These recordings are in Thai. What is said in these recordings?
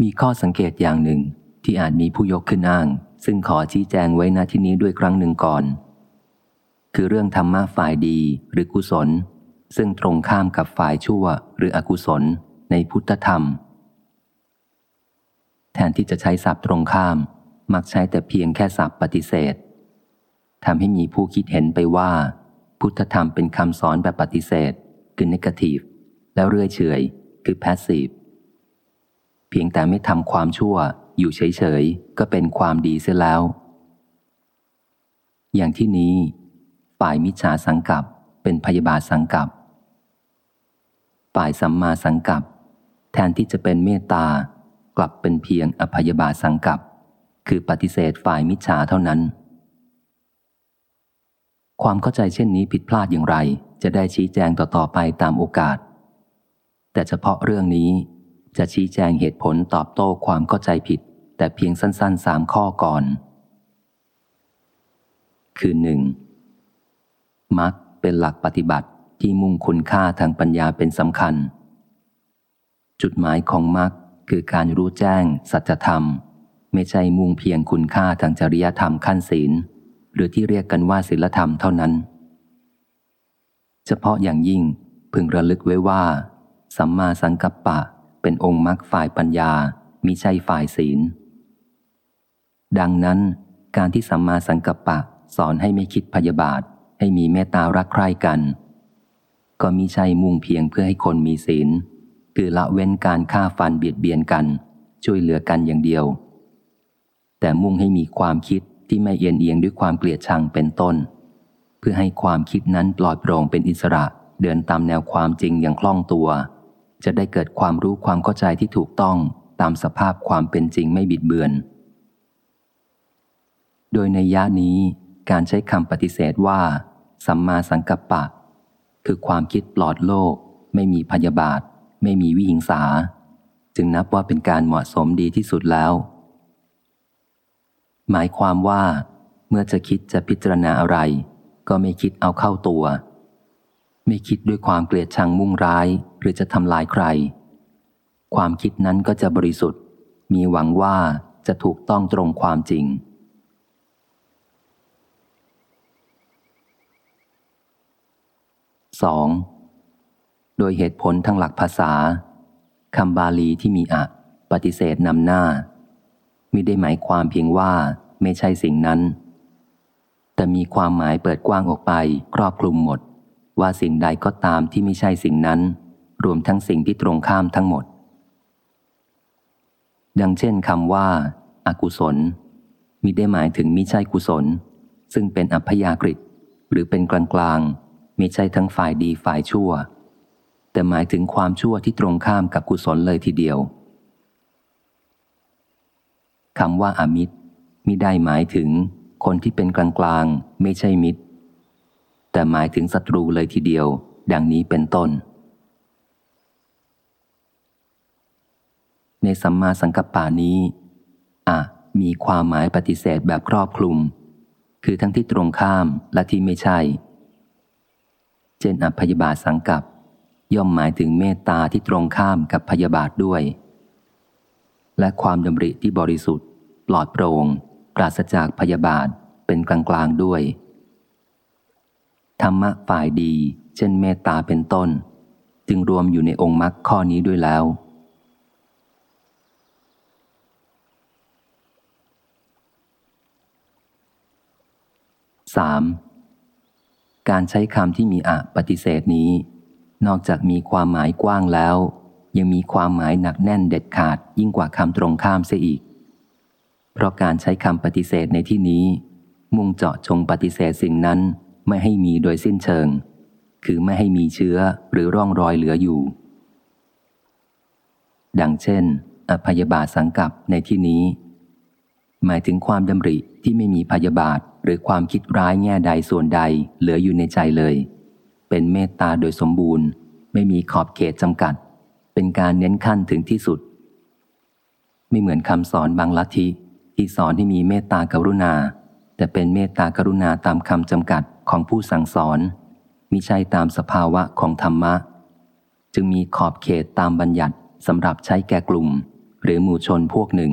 มีข้อสังเกตอย่างหนึ่งที่อาจมีผู้ยกขึ้นอ้าง ซึ่งขอชี้แจงไว้ณที่นี้ด้วยครั้งหนึ่งก่อน คือเรื่องธรรมะฝ่ายดีหรือกุศล ซึ่งตรงข้ามกับฝ่ายชั่วหรืออกุศลในพุทธธรรม แทนที่จะใช้ศัพท์ตรงข้าม มักใช้แต่เพียงแค่ศัพท์ปฏิเสธทำให้มีผู้คิดเห็นไปว่า พุทธธรรมเป็นคำสอนแบบปฏิเสธ คือ negative แล้วเรื่อยเฉย คือ passive เพียงแต่ไม่ทำความชั่ว อยู่เฉยๆ ก็เป็นความดีเสียแล้ว อย่างที่นี้ ฝ่ายมิจฉาสังกับเป็นพยาบาทสังกับฝ่ายสัมมาสังกับ แทนที่จะเป็นเมตตากลับเป็นเพียงอภยบาทสังกับ คือปฏิเสธฝ่ายมิจฉาเท่านั้น ความเข้าใจเช่นนี้ผิดพลาดอย่างไร จะได้ชี้แจงต่อๆไปตามโอกาส แต่เฉพาะเรื่องนี้ จะชี้แจงเหตุผลตอบโต้ความเข้าใจผิด แต่เพียงสั้นๆสามข้อก่อน คือหนึ่งมักเป็นหลักปฏิบัติที่มุ่งคุณค่าทางปัญญาเป็นสำคัญ จุดหมายของมักคือการรู้แจ้ง สัจธรรม ไม่ใช่มุ่งเพียงคุณค่าทางจริยธรรมขั้นศีล หรือที่เรียกกันว่าศีลธรรมเท่านั้น เฉพาะอย่างยิ่งพึงระลึกไว้ว่า สัมมาสังกัปปะ เป็นองค์มรรคฝ่ายปัญญามิใช่ฝ่ายศีล ดังนั้น การที่สัมมาสังกัปปะสอนให้ไม่คิดพยาบาท ให้มีเมตตารักใคร่กัน ก็มิใช่มุ่งเพียงเพื่อให้คนมีศีล คือละเว้นการฆ่าฟันเบียดเบียนกัน ช่วยเหลือกันอย่างเดียว แต่มุ่งให้มีความคิดที่ไม่เอียงเอียงด้วยความเกลียดชังเป็นต้น เพื่อให้ความคิดนั้นปลอดโปร่งเป็นอิสระเดินตามแนวความจริงอย่างคล่องตัว จะได้เกิดความรู้ความเข้าใจที่ถูกต้องตามสภาพความเป็นจริงไม่บิดเบือน โดยในย่านี้การใช้คำปฏิเสธว่า สัมมาสังกัปปะ คือความคิดปลอดโลก ไม่มีพยาบาท ไม่มีวิหิงสา จึงนับว่าเป็นการเหมาะสมดีที่สุดแล้ว หมายความว่า เมื่อจะคิดจะพิจารณาอะไร ก็ไม่คิดเอาเข้าตัว ไม่คิดด้วยความเกลียดชังมุ่งร้าย หรือจะทำลายใคร ความคิดนั้นก็จะบริสุทธิ์ มีหวังว่าจะถูกต้องตรงความจริง 2. โดยเหตุผลทางหลักภาษาคำบาลีที่มีอะปฏิเสธนำหน้ามิได้หมายความเพียงว่าไม่ใช่สิ่งนั้น แต่มีความหมายเปิดกว้างออกไปครอบคลุมหมด ว่าสิ่งใดก็ตามที่ไม่ใช่สิ่งนั้น รวมทั้งสิ่งที่ตรงข้ามทั้งหมด ดังเช่นคำว่าอากุศล มิได้หมายถึงมิใช่กุศล ซึ่งเป็นอัพยากฤิหรือเป็นกลางกลางไม่ใช่ทั้งฝ่ายดีฝ่ายชั่ว แต่หมายถึงความชั่วที่ตรงข้ามกับกุศลเลยทีเดียวคำว่าอามิตรมิได้หมายถึง คนที่เป็นกลางกลางไม่ใช่มิตร แต่หมายถึงศัตรูเลยทีเดียว ดังนี้เป็นต้น ในสัมมาสังกัปปานี้อะมีความหมายปฏิเสธแบบครอบคลุม คือทั้งที่ตรงข้ามและที่ไม่ใช่ เช่นอพยาบาทสังกัปย่อมหมายถึงเมตตาที่ตรงข้ามกับพยาบาทด้วย และความดำริที่บริสุทธิ์ ปลอดโปร่งปราศจากพยาบาทเป็นกลางๆด้วย ธรรมะฝ่ายดี เช่นเมตตาเป็นต้น จึงรวมอยู่ในองค์มรรคข้อนี้ด้วยแล้ว 3. การใช้คำที่มีอะปฏิเสธนี้ นอกจากมีความหมายกว้างแล้ว ยังมีความหมายหนักแน่นเด็ดขาดยิ่งกว่าคำตรงข้ามเสียอีก เพราะการใช้คำปฏิเสธในที่นี้ มุ่งเจาะจงปฏิเสธสิ่งนั้น ไม่ให้มีโดยสิ้นเชิง คือไม่ให้มีเชื้อหรือร่องรอยเหลืออยู่ ดังเช่น อพยาบาทสังกับในที่นี้ หมายถึงความดำริที่ไม่มีพยาบาทหรือความคิดร้ายแง่ใดส่วนใดเหลืออยู่ในใจเลย เป็นเมตตาโดยสมบูรณ์ ไม่มีขอบเขตจำกัด เป็นการเน้นขั้นถึงที่สุด ไม่เหมือนคำสอนบางลัทธิที่สอนให้มีเมตตากรุณา แต่เป็นเมตตากรุณาตามคำจำกัด ของผู้สั่งสอนมิใช่ตามสภาวะของธรรมะ จึงมีขอบเขตตามบัญญัติสำหรับใช้แก่กลุ่ม หรือหมู่ชนพวกหนึ่ง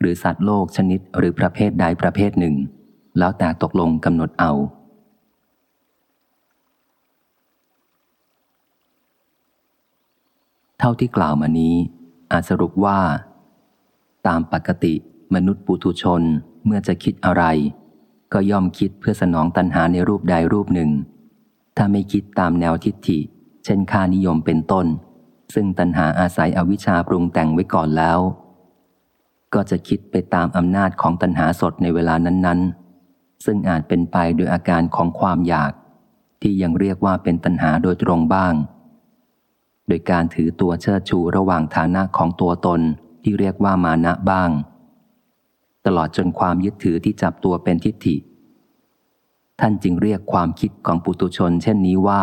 หรือสัตว์โลกชนิดหรือประเภทใดประเภทหนึ่ง แล้วแต่ตกลงกำหนดเอา เท่าที่กล่าวมานี้ อาจสรุปว่า ตามปกติมนุษย์ปุถุชนเมื่อจะคิดอะไร ก็ย่อมคิดเพื่อสนองตัณหาในรูปใดรูปหนึ่ง ถ้าไม่คิดตามแนวทิฏฐิ เช่นค่านิยมเป็นต้น ซึ่งตัณหาอาศัยอวิชชาปรุงแต่งไว้ก่อนแล้ว ก็จะคิดไปตามอำนาจของตัณหาสดในเวลานั้นๆ ซึ่งอาจเป็นไปโดยอาการของความอยาก ที่ยังเรียกว่าเป็นตัณหาโดยตรงบ้าง โดยการถือตัวเชิดชูระหว่างฐานะของตัวตนที่เรียกว่ามานะบ้าง ตลอดจนความยึดถือที่จับตัวเป็นทิฏฐิ ท่านจึงเรียกความคิดของปุตุชน เช่นนี้ว่า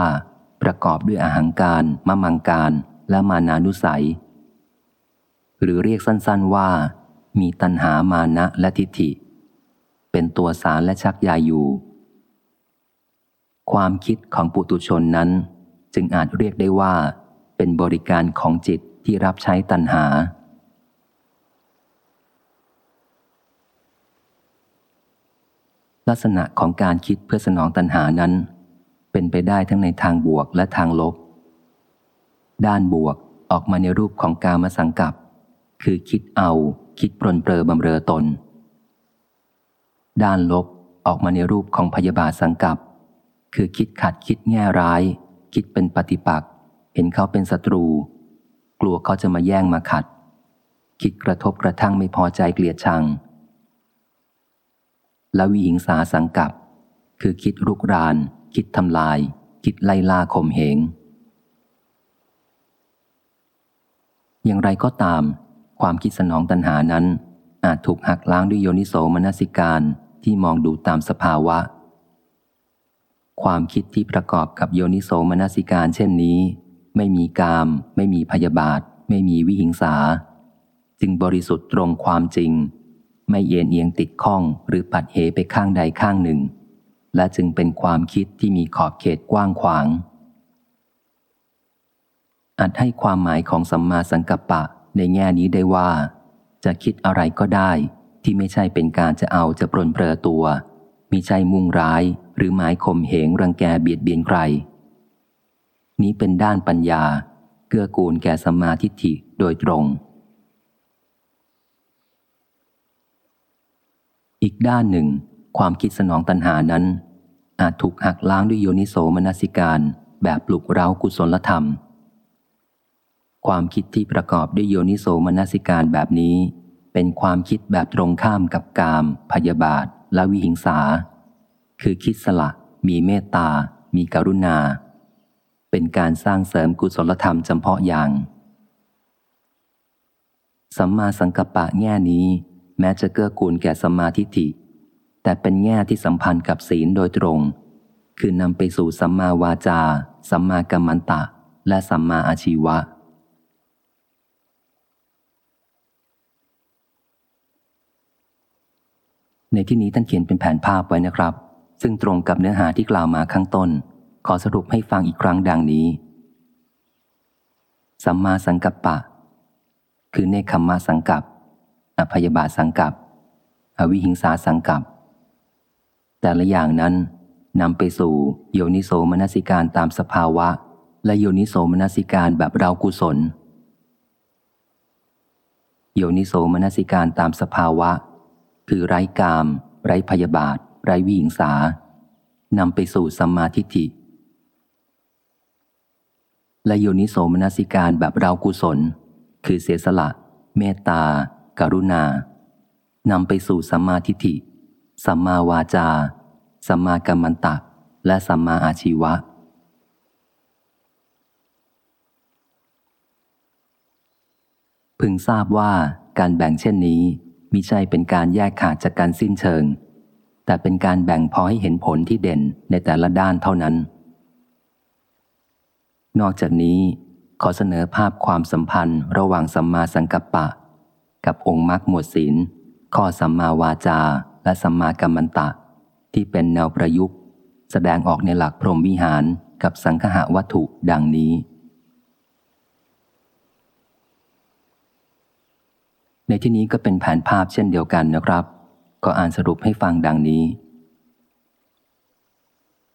ประกอบด้วยอาหังการมะมังการ และมานานุสัย หรือเรียกสั้นๆว่า มีตัณหามานะและทิฏฐิ เป็นตัวสารและชักยาอยู่ ความคิดของปุตุชนนั้น จึงอาจเรียกได้ว่า เป็นบริการของจิตที่รับใช้ตัณหา ลักษณะของการคิดเพื่อสนองตัณหานั้น เป็นไปได้ทั้งในทางบวกและทางลบ ด้านบวกออกมาในรูปของการมาสังกับ คือคิดเอา คิดปรนเปรอบำเรอตน ด้านลบออกมาในรูปของพยาบาทสังกับ คือคิดขัดคิดแง่ร้าย คิดเป็นปฏิปักษ์เห็นเขาเป็นศัตรู กลัวเขาจะมาแย่งมาขัด คิดกระทบกระทั่งไม่พอใจเกลียดชัง และวิหิงสาสังกับ คือคิดรุกราน คิดทำลาย คิดไล่ล่าข่มเหง อย่างไรก็ตาม ความคิดสนองตัณหานั้น อาจถูกหักล้างด้วยโยนิโสมนสิการที่มองดูตามสภาวะ ความคิดที่ประกอบกับโยนิโสมนสิการเช่นนี้ ไม่มีกาม ไม่มีพยาบาท ไม่มีวิหิงสา จึงบริสุทธิ์ตรงความจริง ไม่เย็นเอียงติดข้องหรือปัดเหไปข้างใดข้างหนึ่ง และจึงเป็นความคิดที่มีขอบเขตกว้างขวาง อาจให้ความหมายของสัมมาสังกัปปะในแง่นี้ได้ว่า จะคิดอะไรก็ได้ที่ไม่ใช่เป็นการจะเอาจะปรนเปรอตัวมีใจมุ่งร้ายหรือหมายข่มเหงรังแกเบียดเบียนใคร นี้เป็นด้านปัญญา เกื้อกูลแก่สัมมาทิฏฐิโดยตรง อีกด้านหนึ่ง ความคิดสนองตัณหานั้น อาจถูกหักล้างด้วยโยนิโสมนสิการแบบปลุกเร้ากุศลธรรม ความคิดที่ประกอบด้วยโยนิโสมนสิการแบบนี้ เป็นความคิดแบบตรงข้ามกับกาม พยาบาท และวิหิงสา คือคิดสละ มีเมตตา มีกรุณา เป็นการสร้างเสริมกุศลธรรมจำเพาะอย่าง สัมมาสังกัปปะแง่นี้ แม้จะเกื้อกูลแก่สมาธิิแต่เป็นแง่ที่สัมพันธ์กับศีลโดยตรง คือนำไปสู่สัมมาวาจา สัมมากัมมันตะ และสัมมาอาชีวะ ในที่นี้ท่านเขียนเป็นแผนภาพไว้นะครับ ซึ่งตรงกับเนื้อหาที่กล่าวมาข้างต้น ขอสรุปให้ฟังอีกครั้งดังนี้ สัมมาสังกัปปะ คือเนคขมมาสังกัป อพยาบาทสังกับ อวิหิงสาสังกับ แต่ละอย่างนั้นนำไปสู่โยนิโสมนสิการตามสภาวะ และโยนิโสมนสิการแบบเรากุศล โยนิโสมนสิการตามสภาวะ คือไร้กาม ไร้พยาบาท ไร้วิหิงสานำไปสู่สัมมาทิฏฐิ และโยนิโสมนสิการแบบเรากุศล คือเสียสละ เมตตา กรุณานำไปสู่สัมมาทิฏฐิ สัมมาวาจา สัมมากัมมันตะ และสัมมาอาชีวะ พึงทราบว่าการแบ่งเช่นนี้มิใช่เป็นการแยกขาดจากการสิ้นเชิง แต่เป็นการแบ่งพอให้เห็นผลที่เด่นในแต่ละด้านเท่านั้น นอกจากนี้ขอเสนอภาพความสัมพันธ์ระหว่างสัมมาสังกัปปะ กับองค์มรรคหมวดศีล ข้อสัมมาวาจา และสัมมากัมมันตะ ที่เป็นแนวประยุกต์ แสดงออกในหลักพรหมวิหารกับสังคหะวัตถุดังนี้ ในที่นี้ก็เป็นแผนภาพเช่นเดียวกันนะครับ ก็อ่านสรุปให้ฟังดังนี้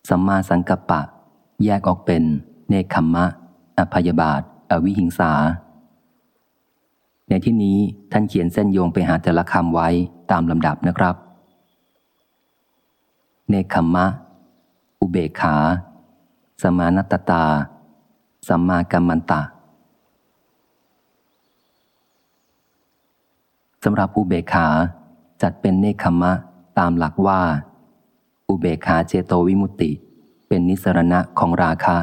สัมมาสังกัปปะ แยกออกเป็น เนคขมมะ อภยบาท อวิหิงสา ในที่นี้ท่านเขียนเส้นโยงไปหาแต่ละคำไว้ตามลำดับนะครับ เนคขมมะ อุเบขา สมานตตา สัมมากัมมันตะสำหรับอุเบขาจัดเป็นเนคขมะตามหลักว่า อุเบขาเจโตวิมุตติ เป็นนิสรณะของราคะ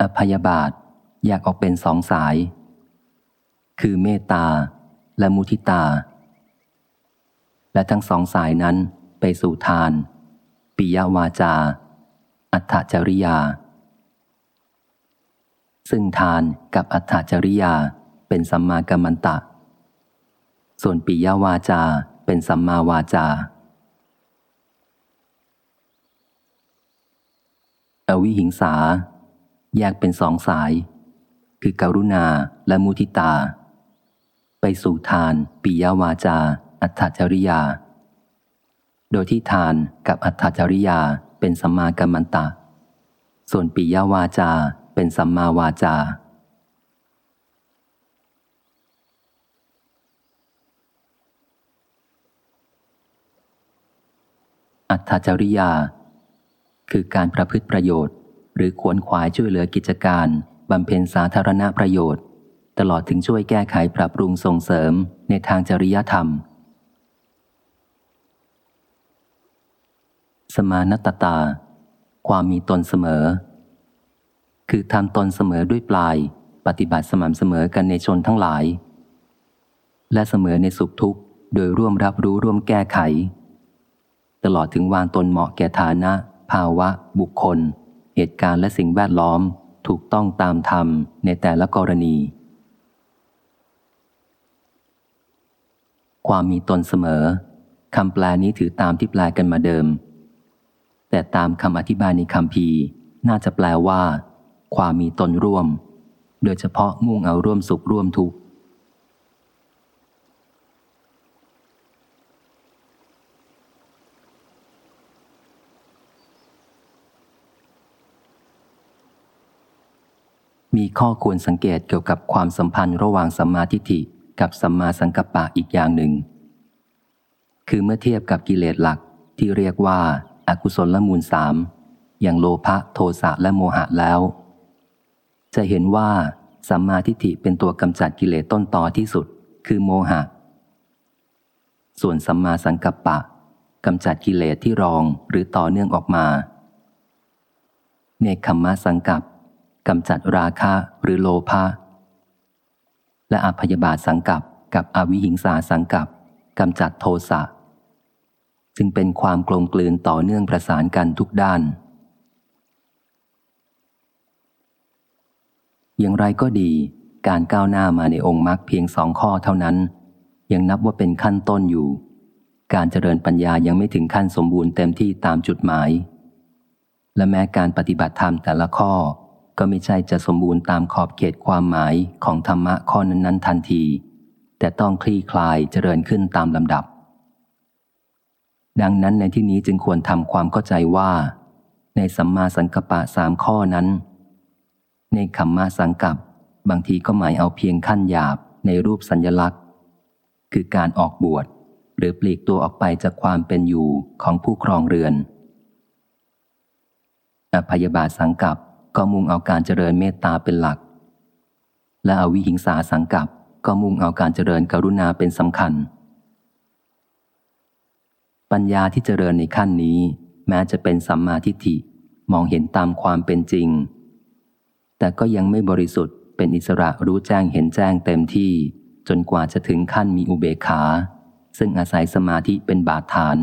อภยบาทแยกออกเป็นสองสาย คือเมตตาและมุทิตา และทั้งสองสายนั้นไปสู่ทาน ปิยวาจา อัตถจริยา ซึ่งทานกับอัตถจริยาเป็นสัมมากัมมันตะ ส่วนปิยวาจาเป็นสัมมาวาจา อวิหิงสา แยกเป็นสองสาย คือการุณาและมุทิตา ไปสู่ทาน ปิยวาจา อัตถจริยา โดยที่ทานกับอัตถจริยาเป็นสัมมากัมมันตะ ส่วนปิยวาจาเป็นสัมมาวาจาอัตถจริยา คือการประพฤติประโยชน์ หรือขวนขวายช่วยเหลือกิจการบำเพ็ญสาธารณประโยชน์ ตลอดถึงช่วยแก้ไขปรับปรุงส่งเสริมในทางจริยธรรม สมานตตา ความมีตนเสมอ คือทำตนเสมอด้วยปลาย ปฏิบัติสม่ำเสมอกันในชนทั้งหลาย และเสมอในสุขทุกข์ โดยร่วมรับรู้ร่วมแก้ไข ตลอดถึงวางตนเหมาะแก่ฐานะ ภาวะ บุคคล เหตุการณ์และสิ่งแวดล้อมถูกต้องตามธรรมในแต่ละกรณี ความมีตนเสมอคำแปลนี้ถือตามที่แปลกันมาเดิม แต่ตามคำอธิบายในคำพีน่าจะแปลว่า ความมีตนร่วม โดยเฉพาะมุ่งเอาร่วมสุขร่วมทุกข์ มีข้อควรสังเกตเกี่ยวกับความสัมพันธ์ระหว่างสัมมาทิฏฐิกับสัมมาสังกัปปะอีกอย่างหนึ่ง คือเมื่อเทียบกับกิเลสหลักที่เรียกว่าอากุศลละมูลสามอย่างโลภะโทสะและโมหะแล้ว จะเห็นว่าสัมมาทิฏฐิเป็นตัวกำจัดกิเลสต้นต่อที่สุด คือโมหะ ส่วนสัมมาสังกัปปะกำจัดกิเลสที่รองหรือต่อเนื่องออกมา เนคขมมะสังกัป กำจัดราคะหรือโลภะและอภยบาทสังกัปกับอวิหิงสาสังกัปกำจัดโทสะจึงเป็นความกลมกลืนต่อเนื่องประสานกันทุกด้าน อย่างไรก็ดี การก้าวหน้ามาในองค์มรรคเพียงสองข้อเท่านั้น ยังนับว่าเป็นขั้นต้นอยู่ การเจริญปัญญายังไม่ถึงขั้นสมบูรณ์เต็มที่ตามจุดหมาย และแม้การปฏิบัติธรรมแต่ละข้อ ก็ไม่ใช่จะสมบูรณ์ตามขอบเขตความหมายของธรรมะข้อนั้นๆทันที แต่ต้องคลี่คลายเจริญขึ้นตามลำดับ ดังนั้นในที่นี้จึงควรทำความเข้าใจว่า ในสัมมาสังกัปปะสามข้อนั้น ในคำมาสังกับบางทีก็หมายเอาเพียงขั้นหยาบในรูปสัญญลักษณ์ คือการออกบวชหรือปลีกตัวออกไปจากความเป็นอยู่ของผู้ครองเรือนอภยบาสังกับ ก็มุ่งเอาการเจริญเมตตาเป็นหลัก และอวิหิงสาสังกับก็มุ่งเอาการเจริญกรุณาเป็นสำคัญ ปัญญาที่เจริญในขั้นนี้ แม้จะเป็นสัมมาทิฏฐิมองเห็นตามความเป็นจริง แต่ก็ยังไม่บริสุทธิ์เป็นอิสระรู้แจ้งเห็นแจ้งเต็มที่ จนกว่าจะถึงขั้นมีอุเบกขา ซึ่งอาศัยสมาธิเป็นบาดฐาน